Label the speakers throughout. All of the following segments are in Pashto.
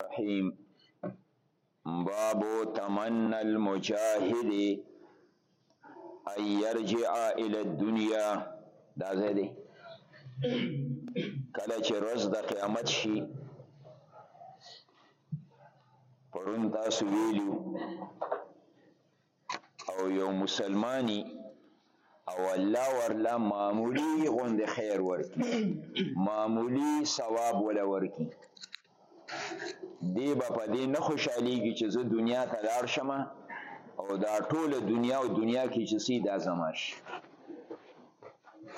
Speaker 1: الرحیم باب تمنى المجاهد ان يرجع الى الدنيا دا زه دی کله چې روز د قیامت شي پرون تاسو ویلو او یو مسلمانی او الله ورلا معمولی غوند خیر ورکی معمولی ثواب ولا ورکی دی با په دې نه خوشاليږي چې زه دنیا ته لاړ شم او دا ټوله دنیا او دنیا کې چې سي دا زماش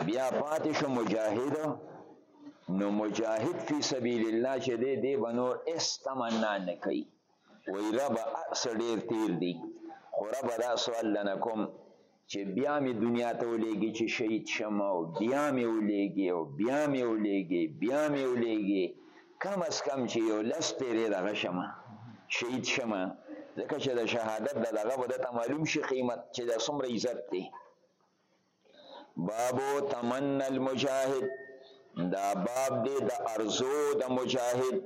Speaker 1: بیا پاتې شو مجاهد نو مجاهد فی سبیل الله چې دی دی بنور اس تمنا نه کوي وای رب اعص ډیر تیر دی خو رب دا سوال لنه کوم چې بیا می دنیا ته ولېږي چې شهید شم او بیا می ولېږي او بیا می ولېږي بیا می ولېږي کم از کم چې یو لس پیرې دغه شم شهید شم ځکه چې د شهادت د دغه به درته معلوم شي قیمت چې دا څومره عزت دی بابو تمنى المجاهد دا باب دی د ارزو د مجاهد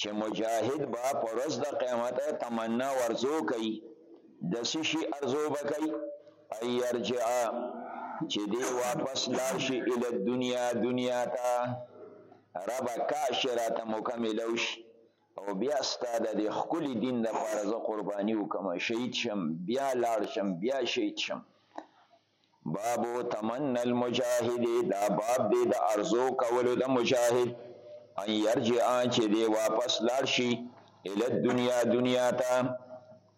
Speaker 1: چې مجاهد با پرز د قیامت تمنا ورزو کوي د سشي ارزو بکي اي يرجع چې دی واپس لار شي ال دنیا دنیا ته رب کاشرات مکملوش او بیا ستا د دې ښکلي دین لپاره زه قرباني وکړم شهید شم بیا لاړ شم بیا شهید شم بابو تمن المجاهد دا باب دی د ارزو کولو د مجاهد ان يرجع چې دی واپس لاړ شي اله دنیا دنیا ته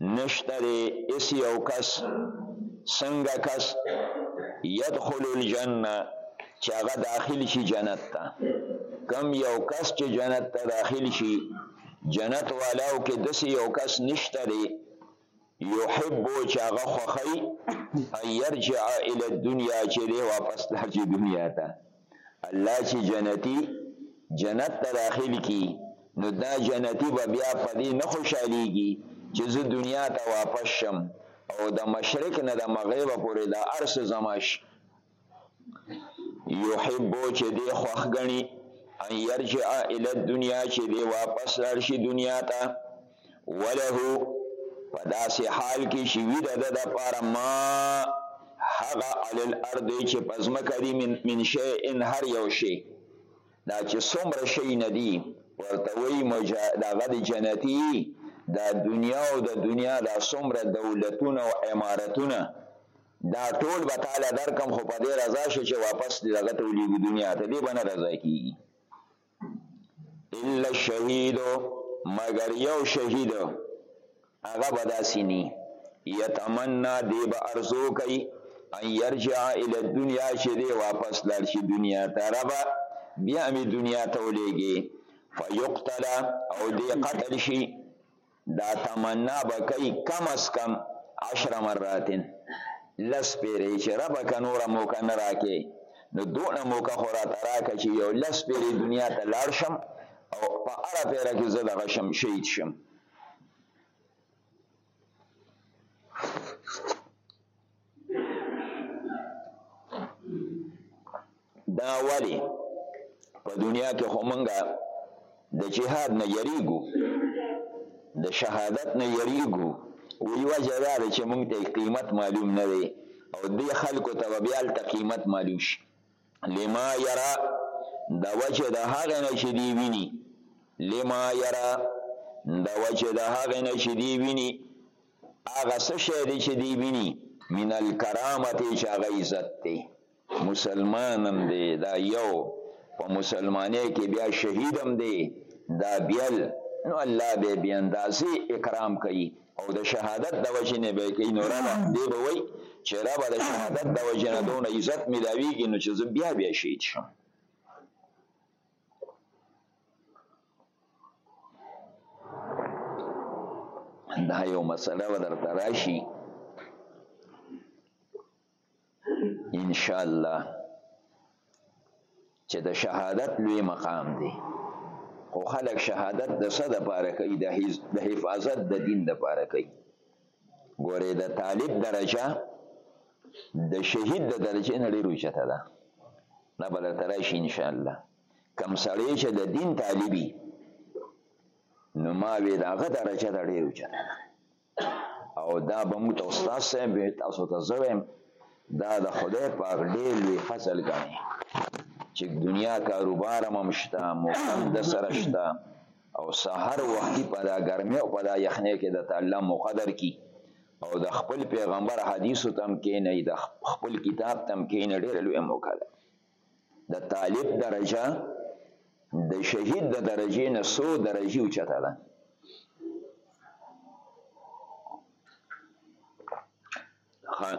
Speaker 1: نشته دی اس یو کس سنګه کس یدخل الجنه چې هغه داخل شي جنت ته کم یو کس چې جنت ته داخل شي جنت والاو کې دسی یو کس نشته دی یحب چې هغه خوخی ایرجع الی الدنیا چې دی واپس لاړ شي دنیا ته الله چې جنتي جنت ته داخل کی نو دا جنتی به بیا په دې نه خوشحالیږي چې زه دنیا ته واپس شم او د مشرق نه د مغرب پورې دا ارس زماش یحبو چې دې خوښ غني ان يرجع الى الدنيا چې دې واپس راشي دنیا ته وله په داسې حال کې چې وي د ده دپاره ما هغه علی الارض چې په ځمکه دي من, من شیئن هر یو شی دا چې څومره شی نه دي ورته وایي دغه د جنتي دا دنیا او د دنیا دا څومره دولتونه او امارتونه دا ټول به تاله درکم خو په دې رضا شې چې واپس دغه ته ولیږي دنیا ته دې به نه رضا کېږي الا الشهید مگر یو شهید هغه به داسې نی یتمنا دی به ارزو کوي ان یرجع الی الدنیا چې دی واپس لاړ شي دنیا ته ربه بیا مې دنیا ته ولېږي فیقتل او دی قتل شي دا تمنا به کوي کم از کم عشر مراتن لس پیرې چې ربه که نوره موقع نه راکې نو دونه موقع خو راته راکه چې یو لس پیرې دنیا ته لاړ شم او په هره پیره کې زه دغه شم شهید شم دا ولی په دنیا کې خو مونږه د جهاد نه یریګو د شهادت نه یریګو وی وجه دا چې مونږ ته قیمت معلوم نه دی او دې خلکو ته بیا ته قیمت معلوم شي لما یرا د وجه د هغه نه چې دی ویني لما یرا د وجه د هغه نه چې دی ویني هغه څه شی دی چې دی ویني من الکرامت چې هغه عزت دی مسلمان هم دی دا یو په مسلمانۍ کې بیا شهید هم دی دا بیل نو الله به بیا اندازې اکرام کوي او د شهادت د وجې نه به کوي نو ربه دی به وایي چې ربه د شهادت د وجې نه دونه عزت میلاویږي نو چې زه بیا بیا شهید شم دا یو مسله به درته راشي انشاءالله چې د شهادت لوی مقام دی خو خلک شهادت د څه دپاره کوي د حفاظت د دین دپاره کوي ګورې د طالب درجه د شهید د درجه نه ډېر اوچته ده دا به درته راشي انشاءالله کم سړی چې د دین طالبي نو ما وې د هغه درجه د ډېر اوچته ده او دا به موږ ته استاد صاحب وي تاسو ته زه وایم دا د خدای پاک ډېر لوی فضل ګڼي چې دنیا کاروبار هم شته موقم د سره شته او سحر وختي په دا ګرمۍ او په دا یخنۍ کې د الله مقدر کی او د خپل پیغمبر حدیث تم کې نه د خپل کتاب تم کې نه ډېر لوی موقع ده د طالب درجه د شهید د درجې نه سو درجې اوچته ده خان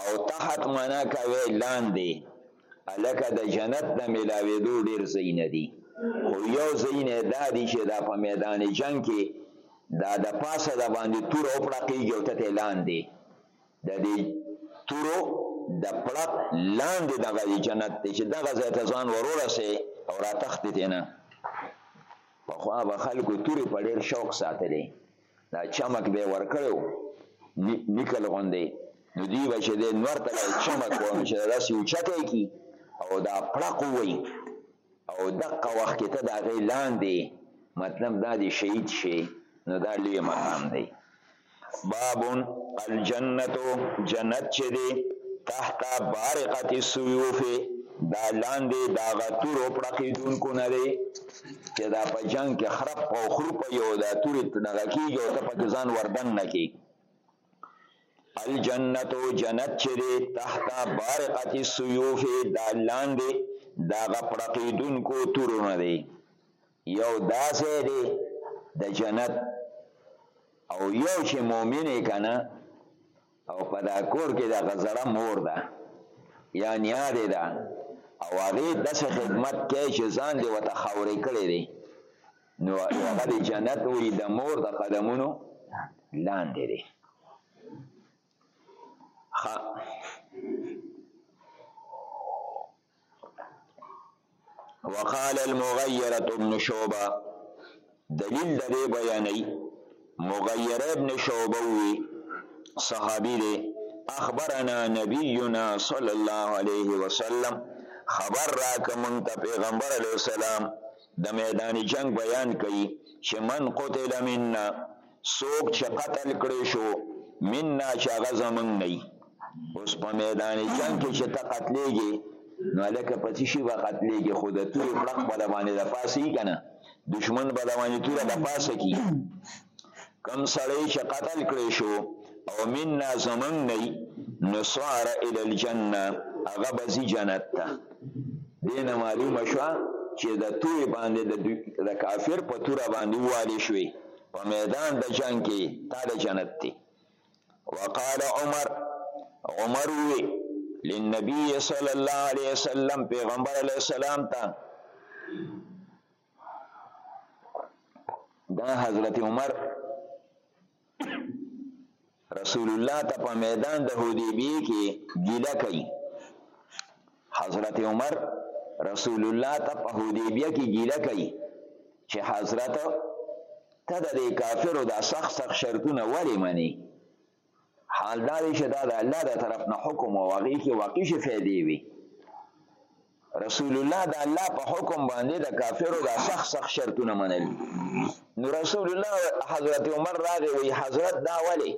Speaker 1: او تحت معنا کوي لاندې الکه د جنت د ملاوېدو ډېر ځایونه دي خو یو ځایونه دا دي چې دا په میدان جنګ کې دا د پاسه د باندې توره وپړقېږي او ته ته لاندې د دې تورو د پړق لاندې دغه جنت دی چې دغه ځای ته ځان ورورسې او راتښتې دی نه پخوا به خلکو تورې په ډېر شوق ساتلې دا چمک به ورکړو نکل غوندې نو دی به چې د نور ته چمک ونه چې دا سی اوچته کی او دا پړق وای او دقه وخت کې ته دا غی لاندې مطلب دا دی شهید شي نو دا لوی مقام دی باب الجنه جنت چې دی تحت بارقه السيوف دا لاندې دا غتور او پړقیدونکو نه دی چې دا په جنگ کې خراب او خروپ یو دا تورې دغه کیږي او ته پکې ځان وردن نه کی الجنت او جنت چې دی تحت بارقت السيوف دا لاندې دا غپړقیدونکو تورونه دی یو داسې دی د جنت او یو چې مؤمن کنه او په دا کور کې دا غزړه مور ده یا نیا دی ده او هغه د څه خدمت کوي چې ځان دی وته خورې کړی دی نو هغه د جنت وي د مور د قدمونو لاندې دی خ وقال المغيرة ابن شعبة دلیل د دې بیانې مغيره ابن شعبه وی صحابي دی اخبرنا نبينا صلى الله عليه وسلم خبر را کوم ته پیغمبر علی السلام د میدان جنگ بیان کړي چې من قتل منا څوک چې قتل کړی شو منا چې هغه زمونږ نه وي اوس په میدان جنګ کې چې ته قتلېږې نو هلکه په څه شي به قتلېږې خو د تورې پړق به د باندې د پاسه یي که نه دښمن به د باندې توره د پاسه کي کم سړی چې قتل کړی شو او منا زمونږ نه وي نو سوار الی الجنه هغه به ځي جنت ته دې نه معلومه شوه چې د توی باندې د کافر په توره باندې والی شوی په میدان د جنگ کې تا د جنت دی وقال عمر عمر وی للنبی صلی الله علیه وسلم پیغمبر علیه السلام ته دا حضرت عمر رسول الله ته په میدان د حدیبیه کې ګیله کوي حضرت عمر رسول الله ته په حدیبیه کې ګیله کوي چې حضرت ته د دې کافرو دا سخت سخت شرطونه ولې مني حال دا دی چې دا د الله د طرف نه حکم او هغې کې واقع شي فایدې وي رسول الله د الله په حکم باندې د کافرو د سخت سخت شرطونه منل نو رسول الله حضرت عمر راغی وی حضرت دا ولی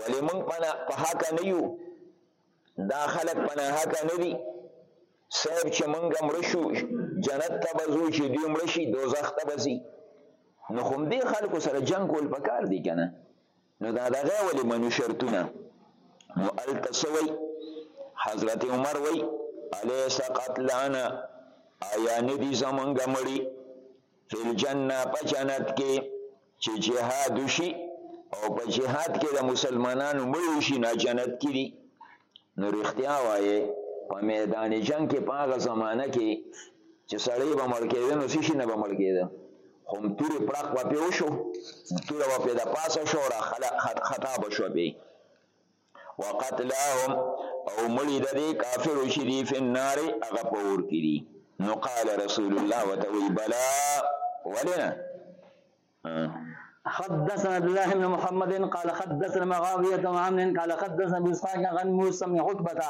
Speaker 1: ولی مونږ پنا په حق نه یو دا خلک پنا حق نه دي صاحب چې مونږ مړ شو جنت ته بزو چې دی مړ شي دوزخ ته بزي نو هم دې خلکو سره جنگ کول پکار دي کنه نو دا دغه ولې منو شرطونه نو التسوي حضرت عمر وای الیس قتلنا آیا ندی زمونږ مړی فل جنہ په جنت کې چې جهاد شي او په جهاد کې د مسلمانانو مړی شي نه جنت کې دي نو رښتیا وایې په میدان جنګ کې په هغه زمانه کې چې سړی به مړ کېده نو څه شي نه به مړ کېده خو هم تورې پړق به پې وشو توره به پې د پاسه شو را خطا به شو پې وقتلهم او مړي د دې کافرو چې دي فی النار هغه په اور کې دي نو قال رسول الله ورته وایي بلا ولې نه
Speaker 2: حدثنا عبد الله بن محمد قال حدثنا مغاوية بن عمرو قال حدثنا ابو اسحاق عن موسى بن عتبة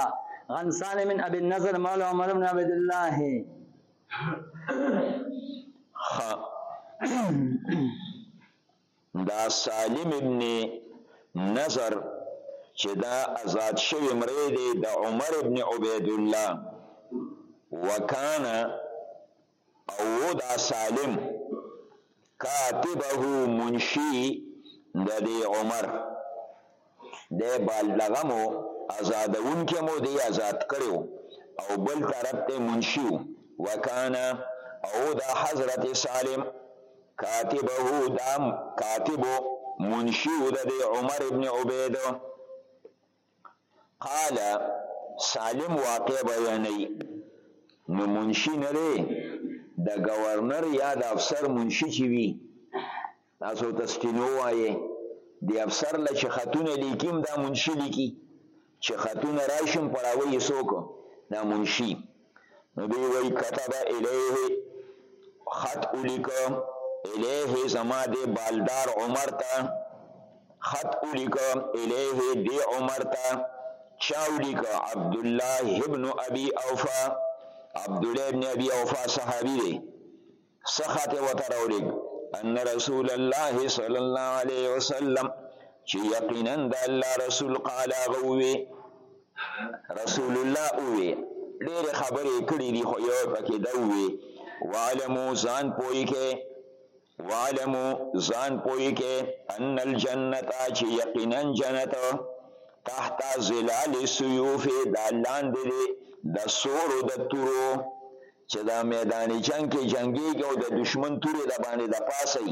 Speaker 2: عن سالم بن ابي النضر مولى عمر بن عبد الله
Speaker 1: دا سالم ابن نظر چې دا آزاد شوی مری دی د عمر ابن عبید الله وکانا او وو دا سالم کاتبه منشی د دی عمر دی بالدغم و ازادونکی مو دی ازاد کړی و او بل طرف ته منشی و وکانا او دا حضرت سالم کاتبه دا کاتب منشی و د دی عمر ابن عبید قال سالم واقع بیانوي نو منشي نه دی د گورنر یا د افسر منشي چې وي تاسو ته ستینو وایې د افسر له چې خطونه لیکیم دا منشي لیکي چې خطونه راشم پړاوی یې څوک دا منشي نو دی وای كتب الیه خط الیک الیه زما دی بالدار عمر ته خط الیک الیه دی عمر ته چاولیک عبد الله ابن ابي اوفا عبد الله ابن ابي اوفا صحابي دی سخت وتر اولیګ ان رسول الله صلی الله علیه وسلم چې یقینا د الله رسول قال غوي رسول الله اووي ډېر خبرې کړې دي خو یو پکې دا وي وعلمو ځان پوي کې وعلمو ځان پوي کې ان الجنه چې یقینا جنت تحت ظلال سيوف د لاندې د سورو د تورو چې دا میدان جنگ کې جنگيږي او د دشمن تورې د باندې د پاسي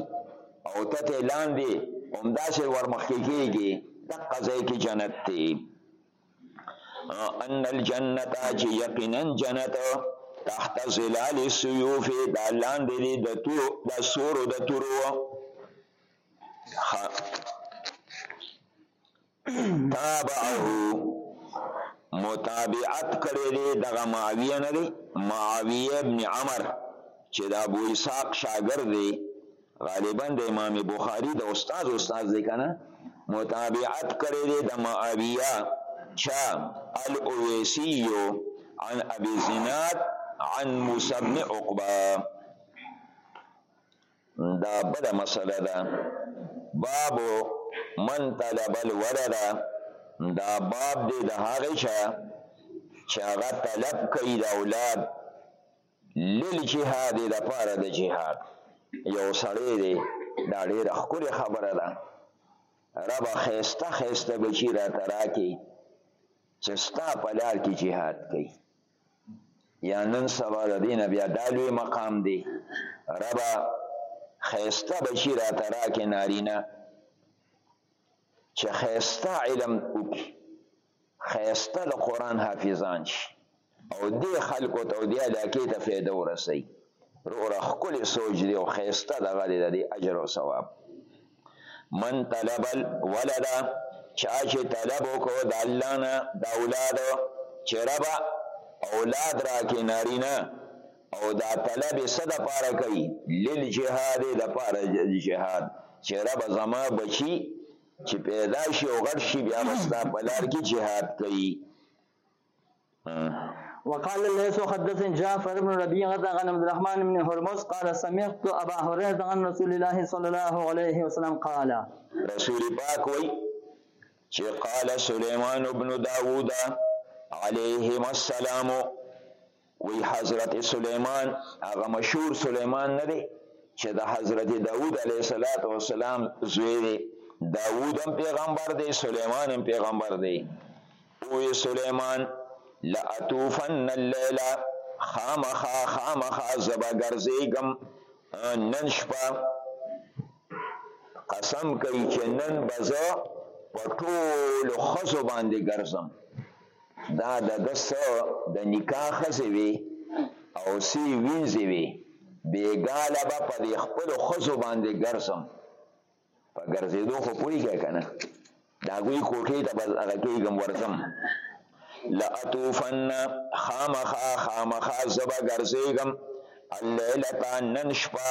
Speaker 1: او تته لاندې همداسې ورمخکې کېږي د قضې کې جنت دی ان الجنه چې یقینا جنت تحت ظلال السيوف دا لاندې دی د تو د سورو د تورو تابعه، متابعت کړی دی، دغه معاویه نه دی، معاویه بن عمر چې د ابو اسحاق شاګرد دی، غالبا د امام بخاري د استاد استاد دی کنه، متابعت کړی دی د معاویه چا الاویسی عن ابي زناد عن موسی بن عقبه. دا بله مسله ده باب من طلب الولد دا باب دی د هغه چا چې هغه طلب کوي د اولاد لیل جهاد د پاره د جهاد یو سړی دی دا ډیره ښکلې خبره ده رب خیسته خیسته بچی را تراکی چې ستا په لار کې جهاد کوي یا نن سبا د دین بیا دا لوی مقام دی ربا خیسته بچی را ترا کې نارینا چې خیسته علم وکړي خیسته د قران حافظان شي او دې خلکو ته او دې علاقې ته فایده ورسوي روره ښکلی سوچ دی او خیسته دغه دی د اجر او ثواب من طلب الولد چا چې طلب وکړو د الله نه د اولاد چې ربا اولاد راکې نارینه او دا طلب یې څه دپاره کوي للجهاد یې دپاره جهاد چې ربه زما بچي چې پیدا شي او غټ شي بیا به ستا په لار کې جهاد کوي
Speaker 2: وقال ليس حدثني جعفر بن ربيعة عن عبد الرحمن بن هرمز قال سمعت ابا هريره عن رسول الله صلى الله عليه وسلم قال
Speaker 1: رسول پاک وای چې قال سليمان بن داوود علیهم السلام وی حضرت سلیمان هغه مشهور سلیمان نه دی چې د حضرت داوود علیه صلوات و سلام زوی دی داوود هم پیغمبر دی سلیمان هم پیغمبر دی او سلیمان لاتوفن الليل خامخا خامخا زبا ګرځېږم نن شپه قسم کوي چې نن بزه په ټولو ښځو باندې ګرځم دا د ده څه د نکاح ښځې وې او څه یې وینځې وې بېګاله به په دې خپلو ښځو باندې ګرځم په ګرځېدو خو پوهېږی که نه د هغوی کوټې ته به هغه کېږم ورځم لاتوفن خامخا خامخا زه به ګرځېږم الليلة نن شپه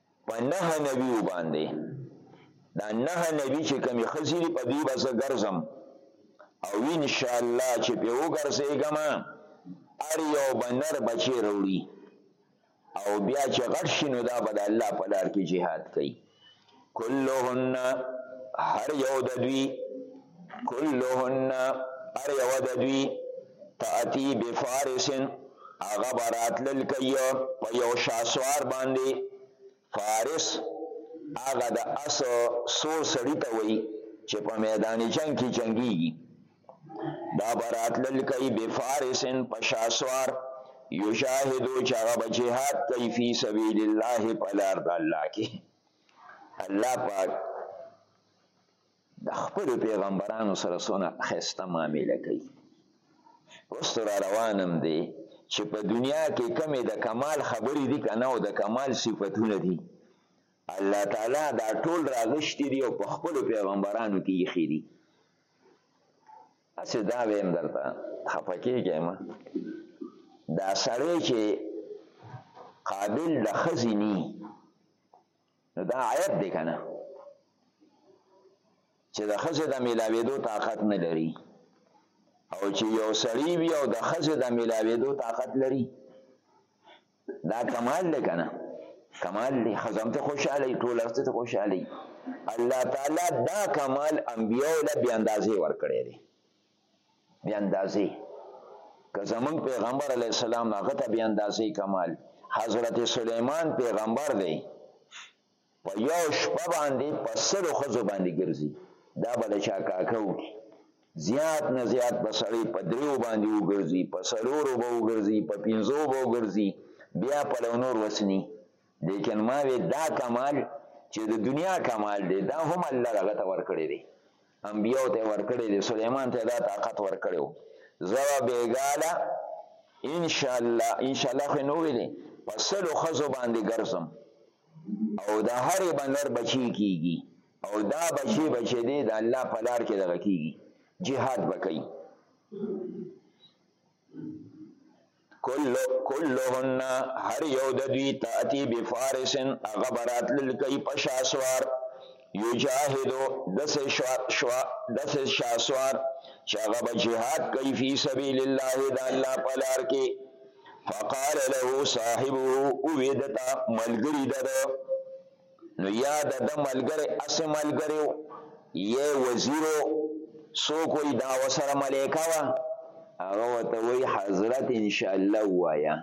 Speaker 1: په نه نبی وباندې دا نه نبی چې کمی خزیری په دی بس ګرځم او ان شاء الله چې په وګرځېګم ار یو بنر بچی وروړي او بیا چې غټ شینو دا بد الله په لار کې jihad کوي کلهن هر یو د دوی کلهن هر یوه د دوی تأتی بفارسن هغه به راتلل کوي په یو شاسوار باندې فارس هغه د اس سور سړي ته وایي چې په میدان جنګ کې جنګیږي دا به راتلل کوي بفارسن په شاسوار یجاهدو چې هغه به جهاد کوي فی سبیل الله په لار د الله کې الله پاک د خپل پیغمبرانو سره سونه خسته معامله کوي وستر روانم دی چې په دنیا کې کمی د کمال خبرې دي کنه او د کمال صفاتونه دي الله تعالی دا ټول راغشتي دي او په خپل پیغمبرانو کې یې خېدي اسه دا ویم درته خپکه کېم دا سړی چې قابل د خزینی نو دا عیب دی کنه چې د خزه د ملاویدو طاقت نه لري او چې یو سړی وي او د خزه د ملاویدو طاقت لري دا کمال دی کنه کمال دی خزم ته خوشاله ټول ارث ته خوشاله الله تعالی دا کمال انبیو له بیا اندازې ور کړی دی بی اندازې که زمونږ پیغمبر علی السلام هغه ته بی اندازې کمال حضرت سلیمان پیغمبر دی په یو شپه باندې په سلو خزو باندې ګرځي دا بل چا کاکو کی زیات نه زیات بسړی په دریو باندې وګرځي په سلورو به وګرځي په پنځو به وګرځي بیا په لونور وسنی لیکن ما وی دا کمال چې د دنیا کمال دی دا هم الله هغه ته ورکړی دی انبیو ته ورکړی دی سليمان ته دا طاقت ورکړو زوا بیګاله ان شاء الله ان شاء الله خو نو ویلې پسل خزو باندې ګرځم او د هرې بنر بچی کیږي او دا بچی بچی دی د الله په لار کې دغه کیږي jihad وکړي کلو کلهن هر یو د دوی تاتی بفارسن هغه برات للکی په شاسوار یجاهدو دس شوا شوا دس شاسوار چې هغه به جهاد کوي فی سبیل الله د الله په لار کې فقال له صاحبه او ویدتا ملګری دده نو یا د ده ملګری اسې ملګری و، یې وزیر و، څوک وایي دا ورسره ملایکه وه، هغه ورته وایي حضرت انشاءالله ووایه،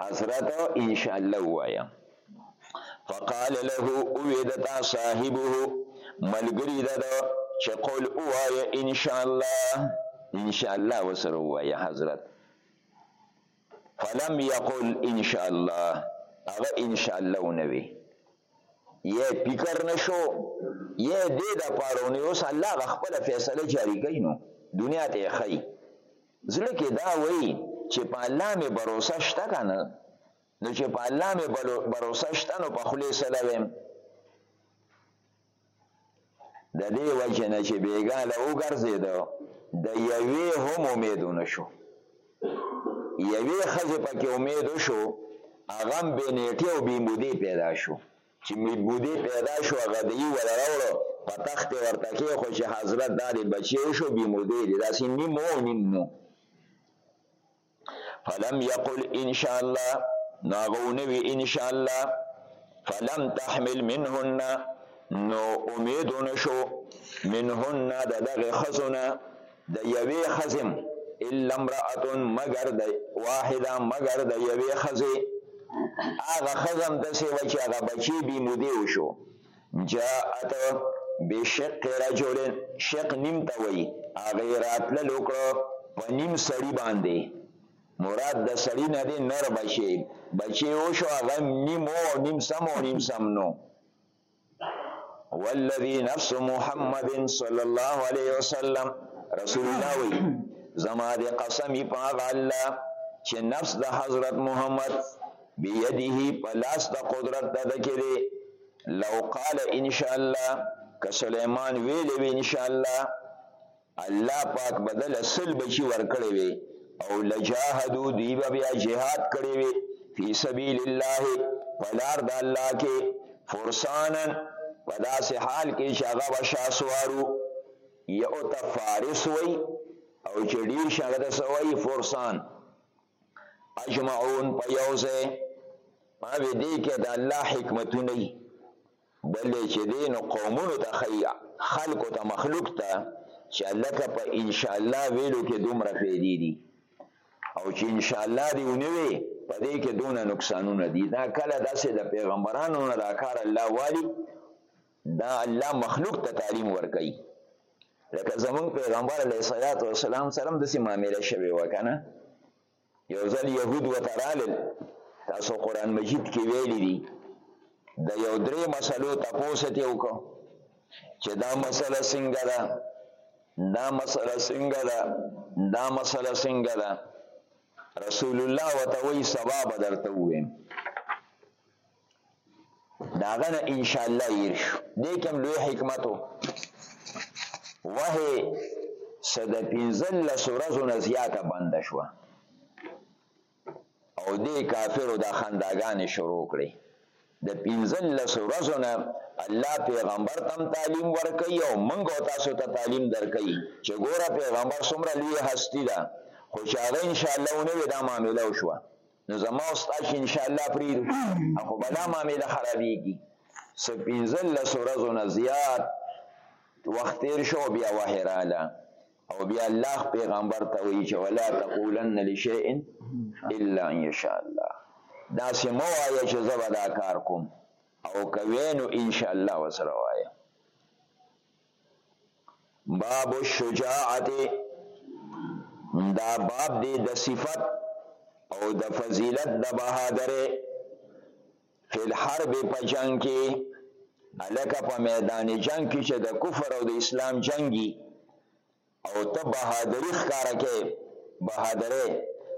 Speaker 1: حضرت انشاءالله ووایه. فقال له ووی د تا صاحبه ملګری د ده چې قل ووایه انشاءالله انشاءالله ورسره ووایه حضرت. فلم یقل ان شاء الله هغه ان شاء الله ونوي یې فکر نشو یې دې د پاره نو اوس الله غ خپل فیصله جاری کوي نو دنیا ته خی زړه کې دا وایي چې په الله مې باور شته کنه نو چې په الله مې باور شته نو په خلی سره ویم د دې وجه نه چې بیګا له وګرځېده د یوې هم امید ونه شو یوې ښځې پکې امید وشو هغه هم بې نیټې او بې مودې پیدا شو چې بې مودې پیدا شو هغه د یې وله راوړو په تخت یې ورته کېښو چې حضرت دا دې بچی وشو بې مودې دی داسې نیم و نیم نو فلم یقل ان شاء الله ناغونوی ان شاء الله فلم تحمل منهن نو امید نشو منهن د دغه خزونه د یوې خزم الا امرأه مگر د واحده مگر د یوې خزه هغه خزم د سی وچ هغه بچی بی مودی وشو جاءت بشق رجل شق نیم ته وایي هغې راتلل وکړو په نیم سړي باندې مراد د سړي نه دی نر بچی بچی وشو هغه نیم او نیم سم او نیم سم نو والذي نفس محمد صلی الله علیه وسلم رسول الله وی زما د قسمی په هغه الله چې نفس د حضرت محمد بيده په لاس د قدرت د ده کې دی لو قال ان شاء الله که سليمان ویلې وي ان شاء الله الله پاک بدل سل بچي ورکړي وي او لجاهدو دی به بیا جهاد کړی وي فی سبیل الله پلار د الله کې فرسانن په داسې حال کې چې هغه به شاسوارو یو ته فارس وي او چې ډیر شغه د سوي فرسان اجمعون په یو ځای ما به دې کې د الله حکمتونه وي بلې چې دې نو قومونو ته ښیي خلکو ته مخلوق ته چې لکه په انشاءالله ویلو کې دومره فیدې دي او چې انشاءالله دې ونه وي په دې کې دونه نقصانونه دي دا کله داسې د پیغمبرانو نه دا کار الله والي دا الله مخلوق ته تعلیم ورکوي لکه زمونږ پیغمبر علیه الصلاة والسلام سره هم داسې معامله شوې وه که نه یو ځل یهود ورته رالل تاسو قرآن مجید کې ویلي دي د یو درې مسلو تپوس یې ترې وکړو چې دا مسله څنګه ده دا مسله څنګه ده دا مسله څنګه ده رسول الله ورته وایي سبا به درته ووایم داغه نه ان شاء الله ير شو دې کوم لوی حکمت وه صد پنځل لسورزو نه زیاته بند شو او دې کافرو دا خنداګانې شروع کړې د پنځل لسورزو نه الله پیغمبر تم تعلیم ورکي او منګ او تاسو ته تعلیم درکي چې ګوره پیغمبر څومره لوی هستی ده خو چې هغه ان شاء الله ونه دا معاملې وشوه نو زما او ستا چې ان شاء الله پرېږدو خو به دا معامله خرابېږي څه پنځلس ورځو نه زیات وخت تېر شو بیا وحی راله او بیا الله پیغمبر ته وایي چې ولا تقولن لشیء الا ان یشاء الله داسې مه وایه چې زه به دا کار کوم او کوې نو ان شاء الله ورسره وایه باب الشجاعت دا باب دی د صفت او د فضیلت د بهادرې فی الحرب په جنگ کې الکه په میدان جنگ کې چې د کفر او د اسلام جنگي او ته بهادری ښکارا کې بهادرې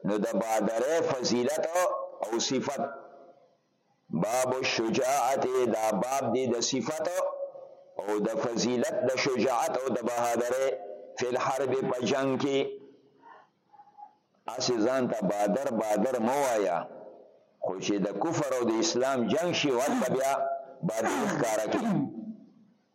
Speaker 1: نو د بهادرې فضیلت او صفت باب الشجاعت دا باب دی د صفت او د فضیلت د شجاعت او د بهادرۍ فی الحرب په جنگ کې اسی ځان ته بادر بادر مو وایا خو چې د کفر او د اسلام جنگ شي ورته بیا بادر ښکارا کې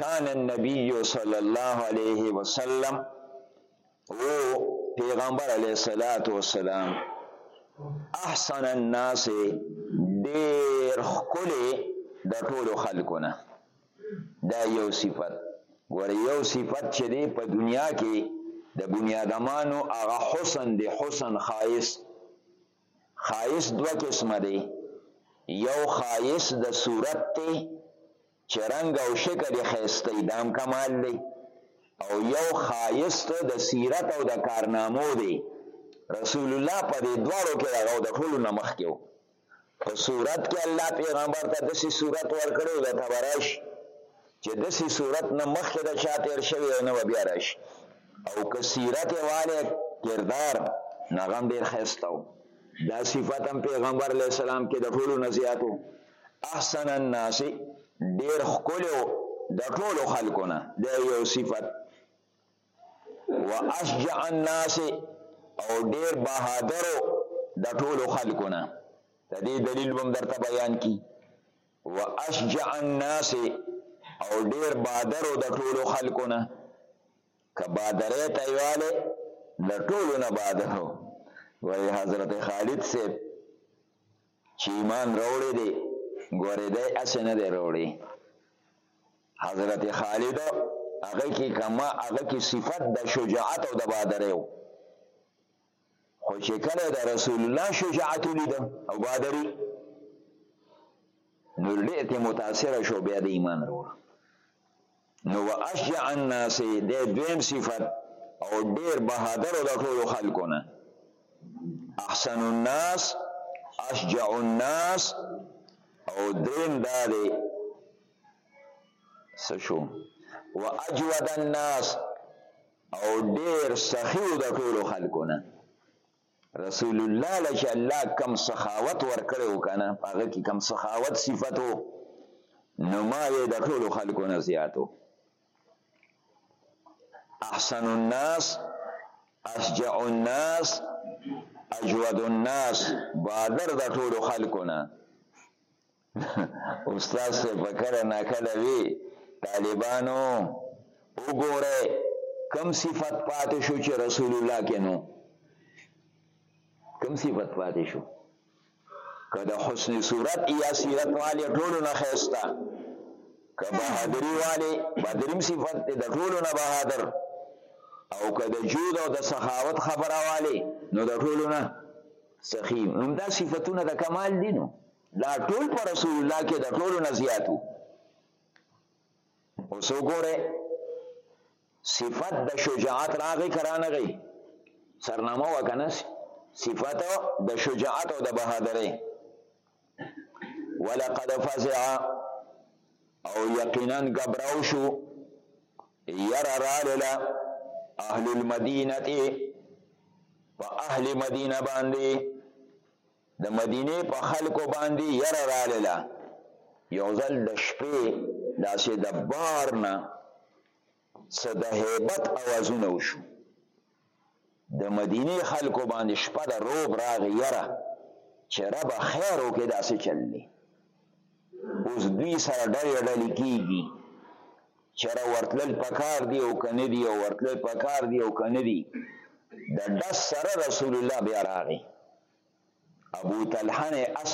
Speaker 1: کان النبی صلی الله علیه وسلم او پیغمبر علیه الصلاۃ والسلام احسن الناس ډیر خکلی د ټولو خلکو نه دا یو صفت ګور یو صفت چې دی په دنیا کې د بنیادمانو هغه حسن دی حسن خایس خایس دوه قسمه دی یو خایس د صورت دی چې رنګ او شکل یې ښایسته وي دا هم کمال دی او یو ښایست د سیرت او د کارنامو دی رسول الله په دې دواړو کې هغه د ټولو نه مخکې و په صورت کې الله پیغمبر ته داسې صورت ورکړی او درته به راشي چې داسې صورت نه مخکې د چا تېر شوی او نه به بیا راشي او که سیرت یې والی کردار نو هغه هم ډېر ښایسته و دا صفت هم پیغمبر علیه السلام کې د ټولو نه زیات و احسن الناس ډیر خکلو د ټولو خلکو نه د یو صفت واشجع الناس او ډیر بهادرو د ټولو خلکو نه د دې دلیل هم درته بیان کی واشجع الناس او ډیر بهادرو د ټولو خلکو نه که بهادرې ته یواله د ټولو نه بهادرو وای حضرت خالد صاحب چې ایمان راوړی دی ګورې دی اسې نه دی راوړی حضرت خالد هغه کې کما هغه کې صفت د شجاعت او د بادرې و خو چې کله د رسول الله شجاعت لید او بادری نو ډېر متاثر شو بیا د ایمان وروړ نو و اشجع الناس د دویم صفت او ډیر بهادر د ټولو خلکو نه احسن الناس اشجع الناس او دریم دا دی سشو و اجود الناس او ډیر سخیو د ټولو خلکو نه رسول الله له چې الله کم سخاوت ورکړی و کنه په هغه کې کم سخاوت صفت و نو ما یې د ټولو خلکو نه زیات و احسن الناس اشجع الناس اجود الناس بادر د ټولو خلکو نه استاد صاحب کله نا کله وی طالبانو وګوره کم صفت پاتې شو چې رسول الله کې نو کم صفت پاتې شو که د حسن صورت یا سیرت والی ټولو نه خیسته که بهادری والی بهادریم صفت دی د ټولو نه بهادر او که د جود او د سخاوت خبره والی نو د ټولو نه سخیم همدا صفتونه د کمال دي نو دا ټول پر رسول الله کې د ټولو نه زیات وو اوس وګوره صفت د شجاعت راغی کرانه غي سرنامه وکنه صفت د شجاعت او د بهادرۍ ولقد فزع او یقینا غبراو شو ير راللا اهل المدینه په اهل مدینه باندې د مدینې په خلکو باندې یره رالله یو ځل د شپې داسې د بار نه څه د هیبت اوازونه وشو د مدینه خلکو باندې شپه د روب راغی یره چې رب خیر وکړي داسې چل دی اوس دوی سره ډلې ډلې کېږي چېره ورتلل پکار دی او که نه دي او ورتلل پکار دی او که نه دي د ډس سره رسول الله بیا راغی ابو طلحه نه اس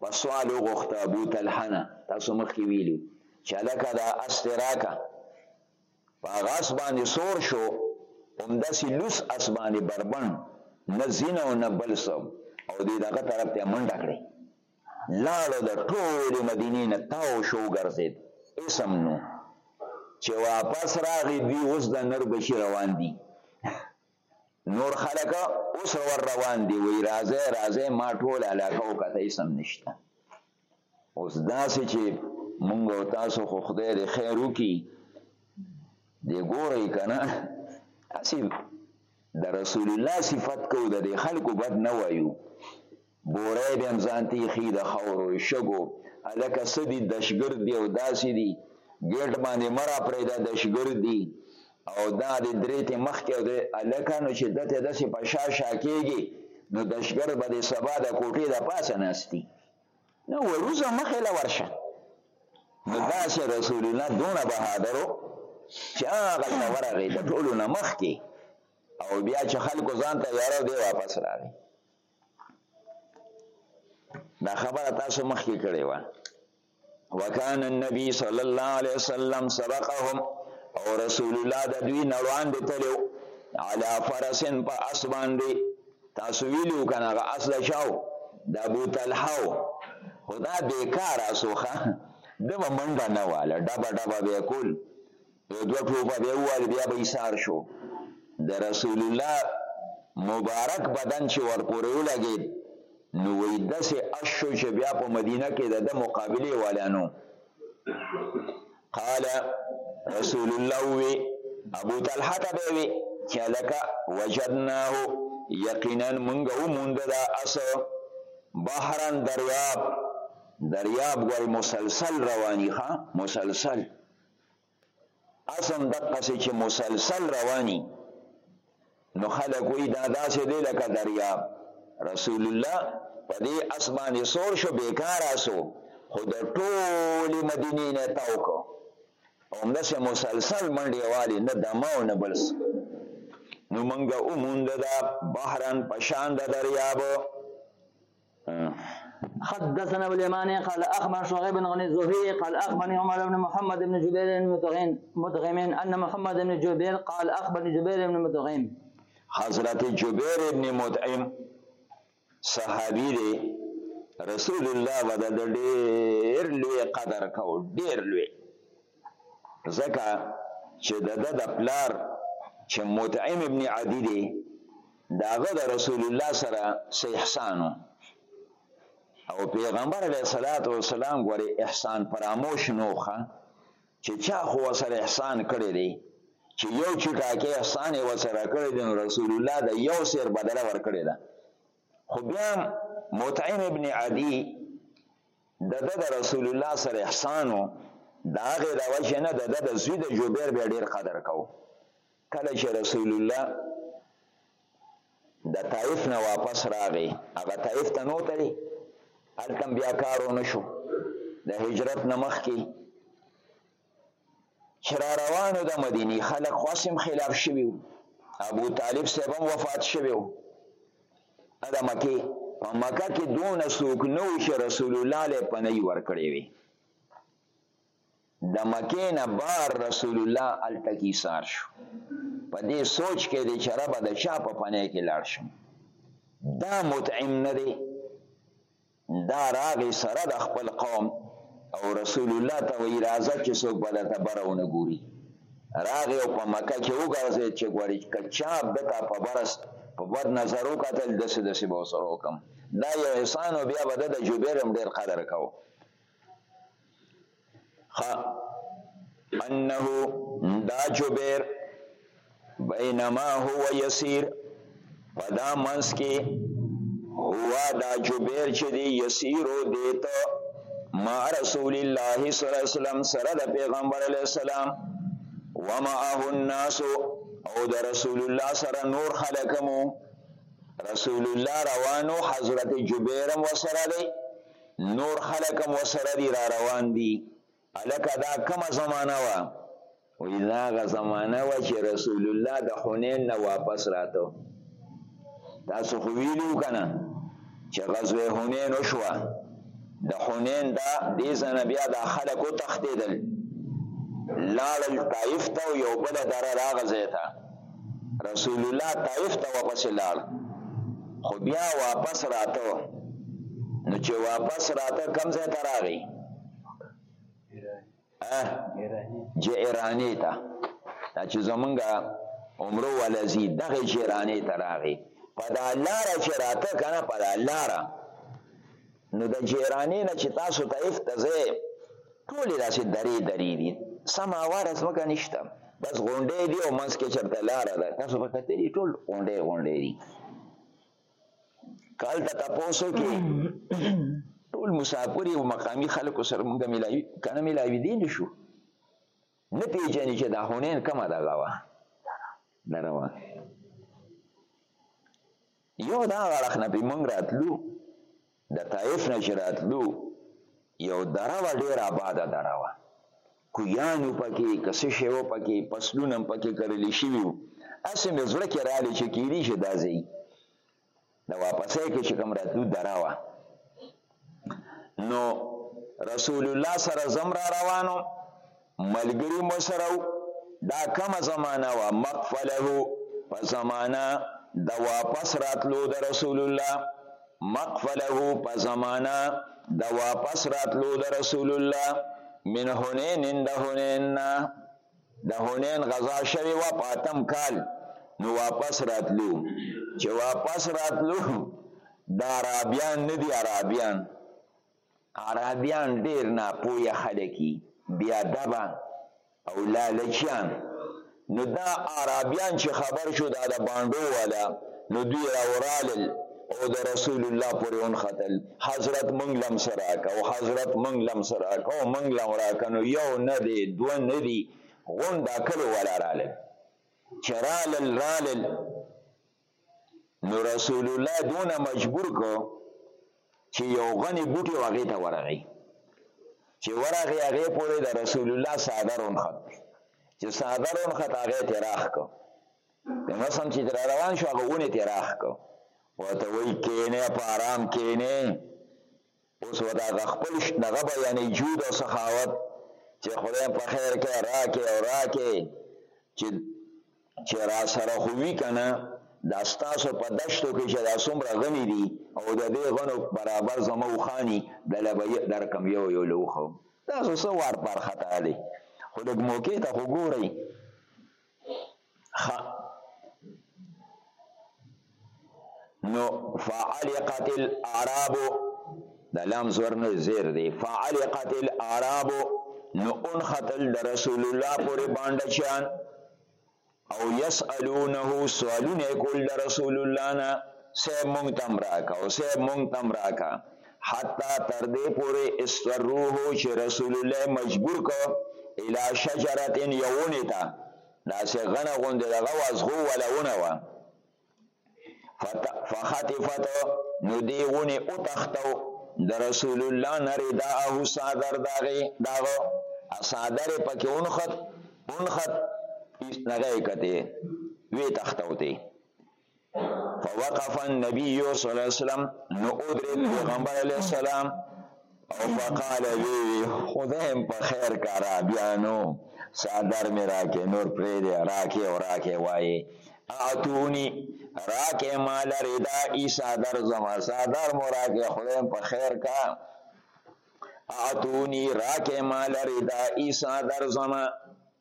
Speaker 1: په سوال وغوښته ابو طلحه نه تاسو مخکې ویلو چې لکه دا اس دې راکه په هغه اس باندې سور شو همداسې لوس اس باندې بربنډ نه ځینه او نه بل څه او دې دغه طرف ته منډه کړې لاړو د ټولې مدینې نه تاو شو ګرځېد اسم نو چې واپس راغی دوی اوس د نر بشي روان دي نور خلک اوس ور روان دي وی راځي راځي ما ټول علاقه وکته سم نشته اوس داسې چې مونږ او تاسو خو خدای دې خیر وکي دې ګورئ که نه هسې د رسول الله صفت کو د خلکو بد نه وایو بوری به هم ځان ته ایښي د خاورو شګو هلکه څه دي دهشګرد دي او داسې دي ګېټ باندې مه راپرېږده دهشګرد دي او دا دې درې تې مخکې او دی هلکه نو چې ده ته داسې په شا شا کېږي نو دهشګرد به دې سبا د کوټې د پاسه ناست دي نو وروځه مخې له ورشه نو داسې رسول الله دونه بهادر و چې هغه ته ورغی د ټولو نه مخکې او بیا چې خلکو ځان ته یاره دی واپس راغی دا خبره تاسو مخکې کړې وه وکان النبی صلی الله علیه وسلم سبقهم او رسول الله د دوی نړوان دي تلو علی فرسن په اسبان دی تاسو ویلو کنه غ اصل شاو د ابو طلحه خدا بیکار اسوخه د منډه نه واله ډبه ډبه به کول یو دوه ټوپه به ووهل بیا به ایسار شو د رسول الله مبارک بدن چې ورپورې ولګېد نو وایي داسې اش شو چې بیا په مدینه کې د ده مقابلې والا نو قال رسول الله وی ابو طلحه ته به وی چې هلکه وجدناه یقینا مونږ وموند دا اس بحرن دریاب دریاب ګوی مسلسل رواني ښه مسلسل اسم دقسې چې مسلسل رواني نو خلک وایي دا داسې دی لکه دریاب رسول الله په دې اسمانې سور شو بیکاره سو خو د ټولې مدینې نه تاو کو همداسې مسلسل منډې والي نه دمه او نه بل څه نو موږ وموند دا بحرن په شان د دریاب
Speaker 2: حدثنا ابو اليمان قال اخبر شعيب بن غني الزهري قال اخبرني عمر بن محمد بن جبير بن متغين متغيم ان محمد بن جبير قال اخبرني جبير بن متغيم
Speaker 1: حضرت جبير بن متغيم صحابي دي رسول الله ودا ډېر لوی قدر کو ډېر لوی ځکه چې د ده د پلار چې مطعم ابن عدي دی د هغه د رسول الله سره څه احسان او پیغمبر علیه الصلاۃ والسلام غوري احسان فراموش نوخه چې چا خو سره احسان کړی دی چې یو چټاکه احسان یې وسره کړی دی رسول الله د یو سیر بدله ورکړی ده خو بیا مطعم ابن عدی د ده د رسول الله سره احسان و، د هغې د وجې نه د ده د زوی د جبیر بیا ډېر قدر کو. کله چې رسول الله د طایف نه واپس راغی هغه طایف ته نو تللی هلته بیا کار ونه شو د هجرت نه مخکې چې را روانو د مدینې خلک خو هم خلاف شوي وو ابو طالب صاحب هم وفات شوی وو د مکې په مکه کې دونه څوک نه وو چې رسول الله له پنۍ ورکړی وي د مکې نه بار رسول الله هلته کې ایسار شو په دې سوچ کې دی چې ربه د چا په پنۍ کې لاړ شم دا مطعم نه دی دا راغی سره د خپل قوم او رسول الله ته وی راځه چې څوک به دته بره ونه ګوري راغی او په مکه کې وګرځید چې ګوري که چا دته په برس په بد نظر وکتل داسې داسې به ورسره وکړم دا یو احسان او بیا به د جبیر هم ډېر قدر کوو خا انه دا جبیر بینما هو یسیر په دا منځ کې هو دا جبیر چې دی یسیرو دیته ما رسول الله صلی الله علیه وسلم سره د پیغمبر علیه السلام ومعه الناس او د رسول الله سره نور خلکمو رسول الله روانو حضرت جبیرم وسره دی نور خلک هم ورسره دي را روان دي هلکه دا کومه زمانه وه وایي دا هغه زمانه وه چې رسول الله د حنین نه واپس راته تاسو خو ویلي وو که نه چې غزوه حنین وشوه د حنین دا دې ځنه بیا دا خلک وتښتېدل لاړل طایف ته او یو بله دره راغه ځای ته رسول الله طائف ته واپس لاړ خو بیا واپس راته نو چې واپس راته کم ځای ته راغی جیرانی ته دا چې زمونږه عمرو ولزی دغه جیرانی ته راغی په دا لاره چې راته کنه په دا لاره نو د جیرانې نه چې تاسو ته اف ته ځئ ټولې داسې درې درې دي سمه اواره ځمکه نشته بس غونډې دي او منځ کې چېرته لاره ده تاسو به کتلي ټول غونډې غونډې دي که هلته تپوس وکړي ټول مسافر یو مقامي خلکو سره مونږ ملاوي که نه ملاوي دی نه شو نه پېژني چې دا هونین کومه دغه وه نرمه یو دا غړخ نه پی مونږ راتلو د طائف نه چې راتلو یو دره وه ډېره آباده دره وه کویانو پکې کسه شیو پکې پسلونم پکې کرلی شوی وو اسې مې زړه کې رالی چې کیدی شي دا ځای د واپسې کې چې کوم راتلو دره وه نو رسول الله سره زم را روانو ملګری مو سره دا کومه زمانہ وا مقفله په زمانہ د واپس راتلو د رسول الله مقفله په زمانہ د واپس راتلو د رسول الله من هنین د هنین د حنین غزا شوې وه په اتم کال نو واپس راتلو چې واپس راتلو د عربیان نه دي عربیان عربیان ډیر ناپوهه خلک دي بې ادبه او لالچیان نو دا عربیان چې خبر شو دا د بانډو والا نو دوی راورالل او د رسول الله پورې ونښتل حضرت مونږ لم سره او حضرت مونږ لم سره او مونږ لم راکنو یو نه دی دو نه دی غون دا کلو ولا رالل چرال رالل نو رسول الله دون مجبور کو چې یو غنی بوټي واغې ته ورغی چې ورغی هغه پورې د رسول الله صادرون خط چې صادرون خط هغه تراخ کو نو سم چې روان شو هغه ونه تراخ کو ورته وایي کېنه په آرام کېنه اوس ورته هغه خپل دغه بیانې جود او سخاوت چې خدای په خیر کې راکې او راکې چې چې را سره خو وي که نه دا ستاسو په دشتو کې چې دا څومره غني دي او د دې غنو برابر زما اوښاني دله به درکم یو یو له وښوم تاسو څه وار پارخطا دی خو لږ موقع ته خو ګورئ خا نو فعلقت الاعراب د لام زور نه زیر دی فعلقت الاعراب نو ان خطل د رسول الله پورې باندې چان او یسالونه سوالونه کول د رسول الله نه سه مونږ تم راکا او سه مونږ تم راکا حتی تر دې پورې استروه چې رسول الله مجبور کړ الی شجره یو ونې ته داسې غنه غوندې دغه وازغو ولا ونه وه فخطفت نو دې ونې وتښتو د رسول الله نه رداءه صادر داغې داغه صادر یې پکې ونښت ونښت هغه یې کتې ویې تښتوتې فوقف النبي صلی الله علیه وسلم نو ادرید پیغمبر علیه السلام او فقال وی وی خدایم په خیر کارا بیانو صادر می راکه نور پرې دی راکه او راکه وای اعتونی راکه مال ردا ای صادر زما صادر مو راکه خدایم په خیر کا اعتونی راکه مال ردا ای صادر زما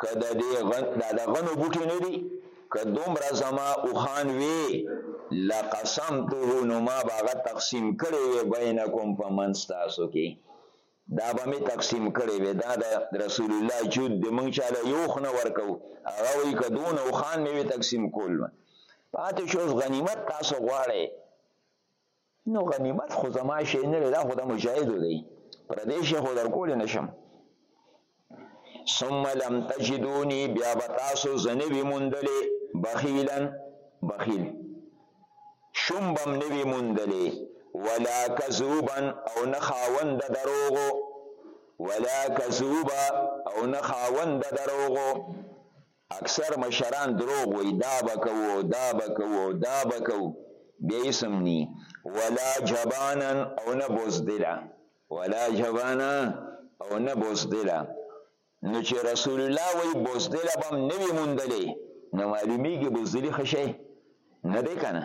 Speaker 1: که د دې غن دا د غنو بوټي نه دي که دومره زما اوخان وي لقسمته نو ما به هغه تقسیم کړی وی بینکم په منځ تاسو کې دا به مې تقسیم کړی وی دا د رسول الله جود د موږ چاله یو خو نه ورکو هغه وایي که دونه اوښان مې وی تقسیم کول پاتې شو غنیمت تاسو غواړئ نو غنیمت خو زما شی نه دی دا خو د مجاهدو دی پردی شی خو درکولی نه شم ثم لم تجدوني بیا به تاسو زه نه وي موندلی بخیلا بخیل شوم به م نه وي موندلی ولا کذوبا او نه خاوند د دروغو ولا کذوبا او نه خاوند د دروغو اکثر مشران دروغ وایی دا به کوو دا به کوو دا به کوو بیا هیڅ هم نی ولا جبانا او نه بزدلا ولا جبانا او نه بزدلا نو چې رسول الله وای بوزدل بم نوی موندلې نو معلومیږي بوزدلی خشه نه دی کنه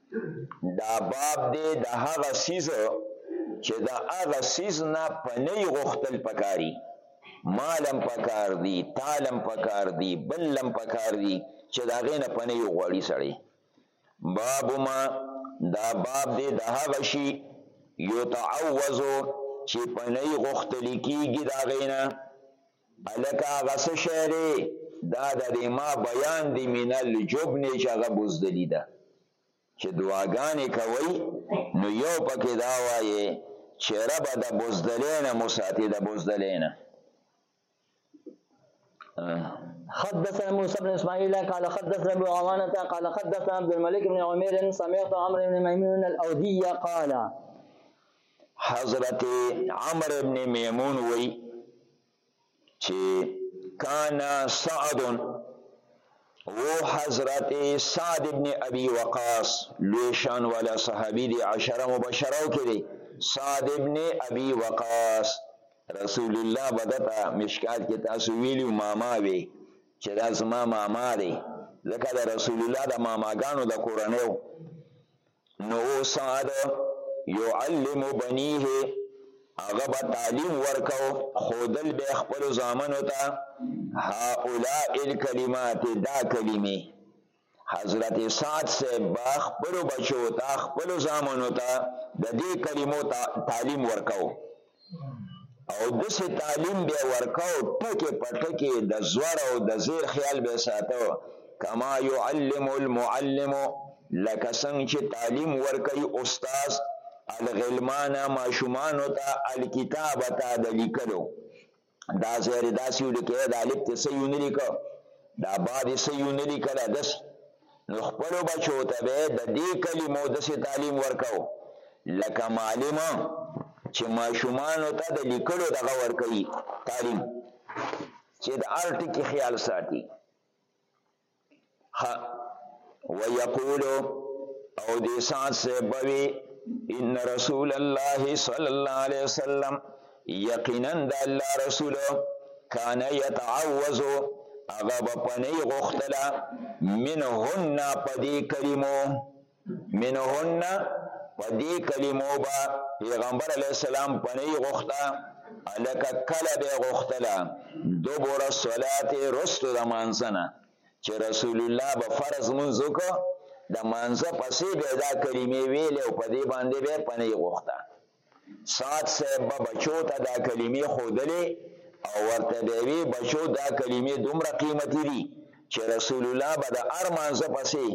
Speaker 1: دا باب دی د هغه څیز چې د هغه څیز نه پنۍ غوښتل پکاري مالم پکار دی تالم پکار دی بلم پکار دی چې دا غینه پنه یو غوړی سړی باب ما دا باب دی د هغه شی یو تعوذ چې پنه غختل کیږي دا غینه هلکه هغه څه شی دی دا د دې ما بیان دی من الجبن چې هغه بزدلی ده چې دعاګانې کوي نو یو پکې دا وایي چې رب د بزدلی نه مو ساتي د بزدلی نه
Speaker 2: حدثنا موسى بن اسماعيل قال حدثنا ابو عوانة قال حدثنا عبد الملك بن عمير سمعت عمرو بن ميمون الاودي قال
Speaker 1: حضرت عمر ابن میمون وی چې کانا سعد و حضرت سعد ابن ابي وقاص لوی شان والا صحابي دي عشره مبشره کې دي سعد ابن ابي وقاص رسول الله بدتا مشکات کې تاسو ویلو ماما وی چې دا زما ماما دی ځکه د رسول الله د ماماګانو د کورنۍ نو اوساد يعلم بنيه هغه به تعلیم ورکاو خودل به خپل زامنو ته هؤلاء الکلمات دا کلمې حضرت سعد صاحب با خپل بچو ته خپل زامنو ته د دې کلمو تعلیم ورکاو او دسې تعلیم به ورکاو ټکې په ټکې د زور او د زیر خیال به ساتو کما يعلم المعلم لکه څنګه چې تعلیم ورکوي استاد الغلمان ماشومانو ته الکتابه ته د لیکلو دا زیر داسې ولیکه دا الف ته صحیح نه لیکه دا با دې صحیح نه لیکله داسې نو خپلو بچو ته به د دې کلمو داسې تعلیم ورکو لکه معلم چې ماشومانو ته د لیکلو دغه ورکوي تعلیم چې د هر ټکي خیال ساتي ها ويقول او دې سات سه بوي ان رسول الله صلی الله علیه وسلم یقینا د الله رسول کان یتعوذ هغه په پنی غختلا منهن پدی کلمو منهن په دې کلمو به پیغمبر علی السلام پنی غوښته الک کله به غوښتله دبر صلات رستو د مانځنه چې رسول الله به فرض مونږ وکړه د مانځه پسې به دا کلمې ویلې او په دې باندې به پنی غوښته سعد صاحب به بچو ته دا کلمې ښودلې او ورته به وی بچو دا کلمې دومره قیمتي دي چې رسول الله به د هر مانځه پسې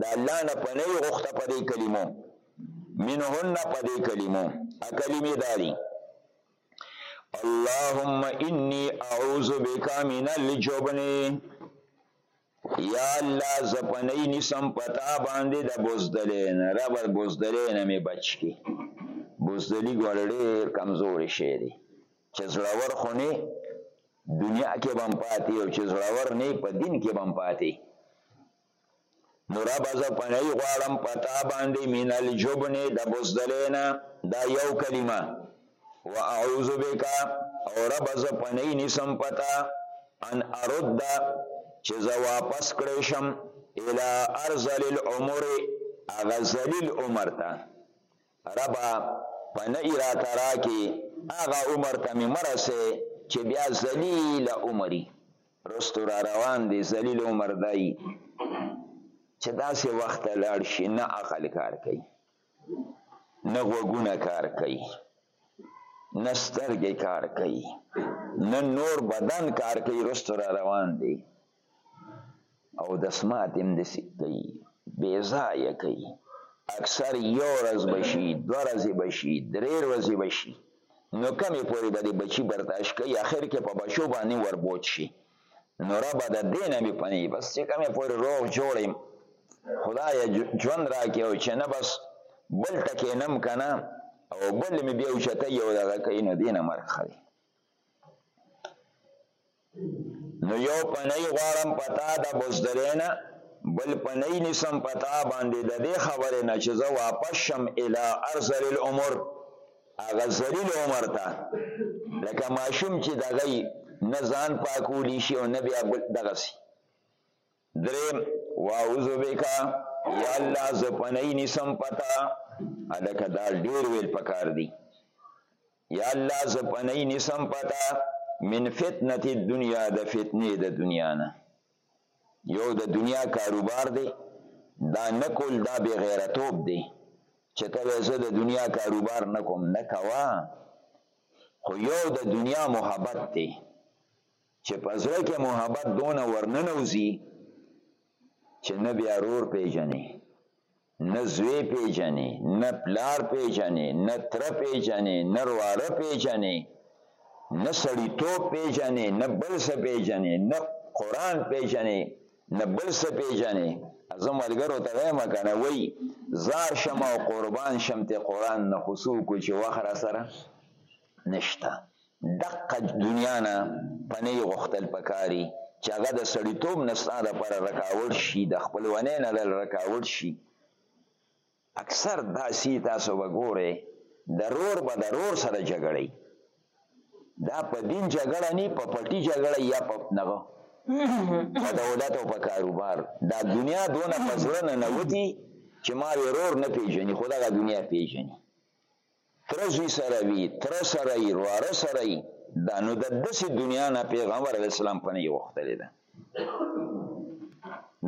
Speaker 1: د الله نه پنه یې غوښته په دې کلمو منهن په دې کلمو ا کلمې دا دي اللهم انی اعوذ بک من الجبن یا الله زپنی نیسم پتا باندې د بوزدلین رب بوزدلین می بچ کی بوزدلی ګور ډیر کمزوري شی دی چې زړور خو نه دنیا کې بم پاتې او چې زړور نه په دین کې بم پاتې نو رب زپنی غواړم پتا باندې من الجبن د بوزدلینا دا یو کلمه و اعوذ بک او رب ز پنی نسم پتا ان ارد چې ز واپس کړې شم الی ارزل العمر اغه ذلیل عمر ته رب پنی را ترا کې اغه عمر ته می مرسه چې بیا ذلیل عمرې رستو را روان دی ذلیل عمر دای چې داسې وخت لاړ شي نه عقل کار کوي نه غوږونه کار کوي نه سترګې کار کوي نه نور بدن کار کوي رستو را روان دی او د سمات هم داسې کوي بې ځایه کوي اکثر یو ورځ به شي دوه ورځې به شي درې ورځې به شي نو کمې پورې به د بچي برداشت کوي اخر کې په بچو باندې وربوت شي نو رب د دې نه مې پنې بس چې کومې پورې روغ جوړ یم خدای ژوند راکې او چې نه بس بل ټکې نم که نه او بل مې بیا اوچته یو دغه کوي نو دې نه مرګ ښه دی نو یو پنۍ غواړم په تا د بزدلې نه بل پنۍ نیسم په تا باندې د دې خبرې نه چې زه واپس شم الی ارزل الامور هغه ذلیل عمر ته لکه ماشوم چې دغه نه ځان پاکولی شي او نه بیا دغسې دریم واعوذ بکا یا الله زه پنۍ نیسم پتا هلکه دا ډېر ویل پکار دي یا الله زه پنۍ نیسم پتا من فتنه الدنیا د فتنې د دنیا نه یو د دنیا کاروبار دی دا نه کول دا بې غیرتوب دی چې ته وې زه د دنیا کاروبار نه کوم نه کوه خو یو د دنیا محبت دی چې په زړه کې محبت دونه ورننوځي چې نه بیا رور پیژنې نه زوی پېژنې، نه پلار پېژنې، نه تره پېژنې، نه رواره پېژنې، نه سړیتوب پېژنې، نه بل څه پېژنې، نه قرآن پېژنې، نه بل څه پېژنې. زه ملګرو ته وایم که نه وایي، ځار شم او قربان شم، ته قرآن نه خو څه وکړو چې وخت راسره نشته دقه دنیا نه پنی غختل پکاری چې هغه د سړیتوب نه ستا لپاره رکاوټ شي د خپلوانۍ نه دل رکاوټ شي اکثر داسي تاسو وګوره ضرور به ضرور سره جګړې دا په دین جګړه نه په پټي جګړه یا په نغه په دولت او په کاروبار دا دنیا دونه پسړه نه نوتی چې ما ورور نه پیژني خدای دنیا پیژني تره زوی سره وي تره سره وي رواره سره وي دا نو د داسې دنیا نه پیغمبر علیه السلام په نه غوښتلې ده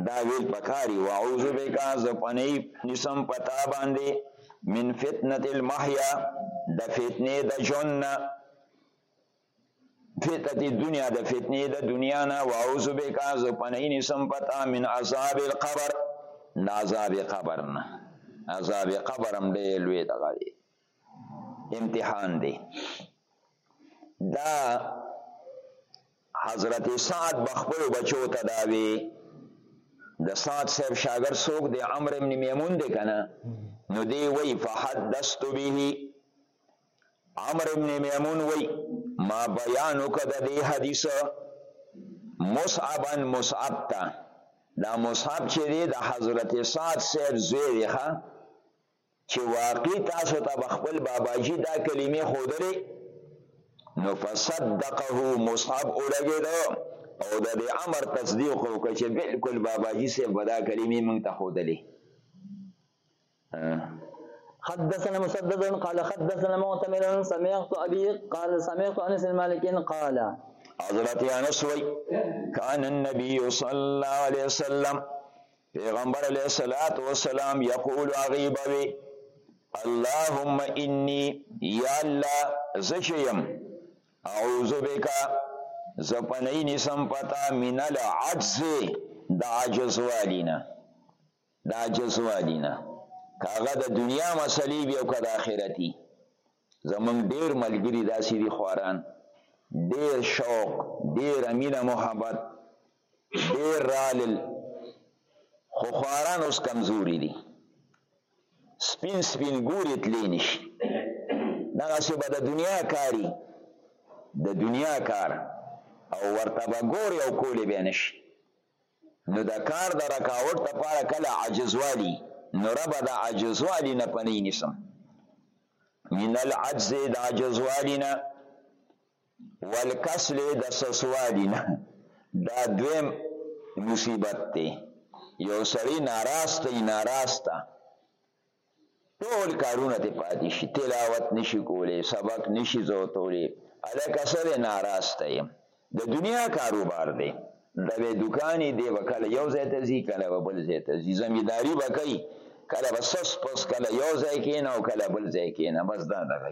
Speaker 1: دا ویل پکاري واعوذ بک از پنی نسم پتا باندې من فتنه المحیا د فتنه د جن فتنه دنیا د فتنې د دنیا نه واعوذ بک از پنین سم پتا من عذاب القبر د عذاب قبر نه عذاب قبر هم ډېر لوی دغه دی امتحان دی دا حضرت سعد بخپل بچو ته داوي د سعد صاحب شاګر څوک دی عمرو بن میمون دی کنه نو دی وی فحدثت به عمر ابن میمون وی ما بیانو که د دې حدیث مصعبا مصعب تا دا مصعب چې دی د حضرت سعد صاحب زوی دی ښه چې واقعي تاسو ته تا خپل باباجي دا کلمې ښودلې نو فصدقه مصعب ولګېده او د دې امر تصدیق وکړ چې بالکل باباجي صاحب به دا کلمې موږ ته ښودلې
Speaker 2: حدثنا مسدد قال حدثنا معتمر سمعت ابي قال سمعت انس مالك قال
Speaker 1: حضرت انس وی کان النبي صلی الله علیه وسلم پیغمبر علیہ الصلات والسلام یقول غیبوی اللهم انی یا الله زشیم اعوذ بک زپنین سم پتا من العجز د عجز والینا د عاجز والي نه که هغه د دنیا مسلې وي او که د آخرتي زمونږ ډیر ملګري داسې دي خواران ډیر شوق ډیر مینه محبت ډیر رالل خو خواران اوس کمزوري دي سپین سپین ګوري تللی نشي دغسې به د دنیا کاري د دنیا کار او ورته به ګوري او کولی به نشي نو د کار د رکاوټ لپاره کله عجز والی نو رب د عجز والی نه پنی نیسم من العجز د عجز والی نه والکسل د سسوالی نه دا دویم مصیبت دی یو سړی ناراسته ناراسته ټول کارونه ته پاتې شي تلاوت نشي کولی سبق نشي زوتولی الکه سره ناراسته یم د دنیا کاروبار دی دا به دکانې دی به کله یو ځای ته ځي کله به بل ځای ته ځي زمینداري به کوي کله به سس پس کله یو ځای کېنه او کله بل ځای کېنه بس دا دغه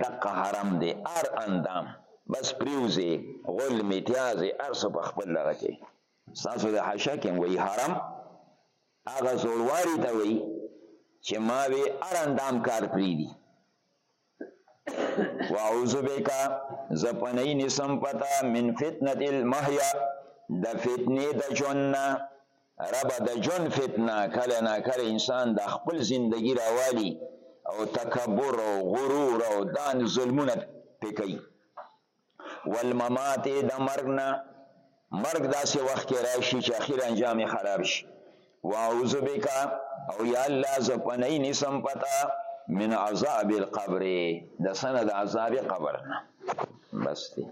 Speaker 1: دقه حرم دی هر اندام بس پریوزی غول میتیازی ارسو په خپل لغه کې ستاسو د حاشا کې وایي حرم هغه زوړوالي ته وایي چې ما وی هر اندام کار پریدي واعوذ بک زپنی نسم پتا من فتنه المحیا د فتنه د جننه ربه د ژوند فتنه کله نا کله انسان د خپل زندگی راوالی او تکبر او غرور او دان ظلمونه پکې والممات د مرګ نه مرګ داسې وخت کې راشي چې اخیر انجام خراب شي واعوذ بک او یا الله ز پنای نسم پتا من عذاب القبر د سند عذاب قبر بس دی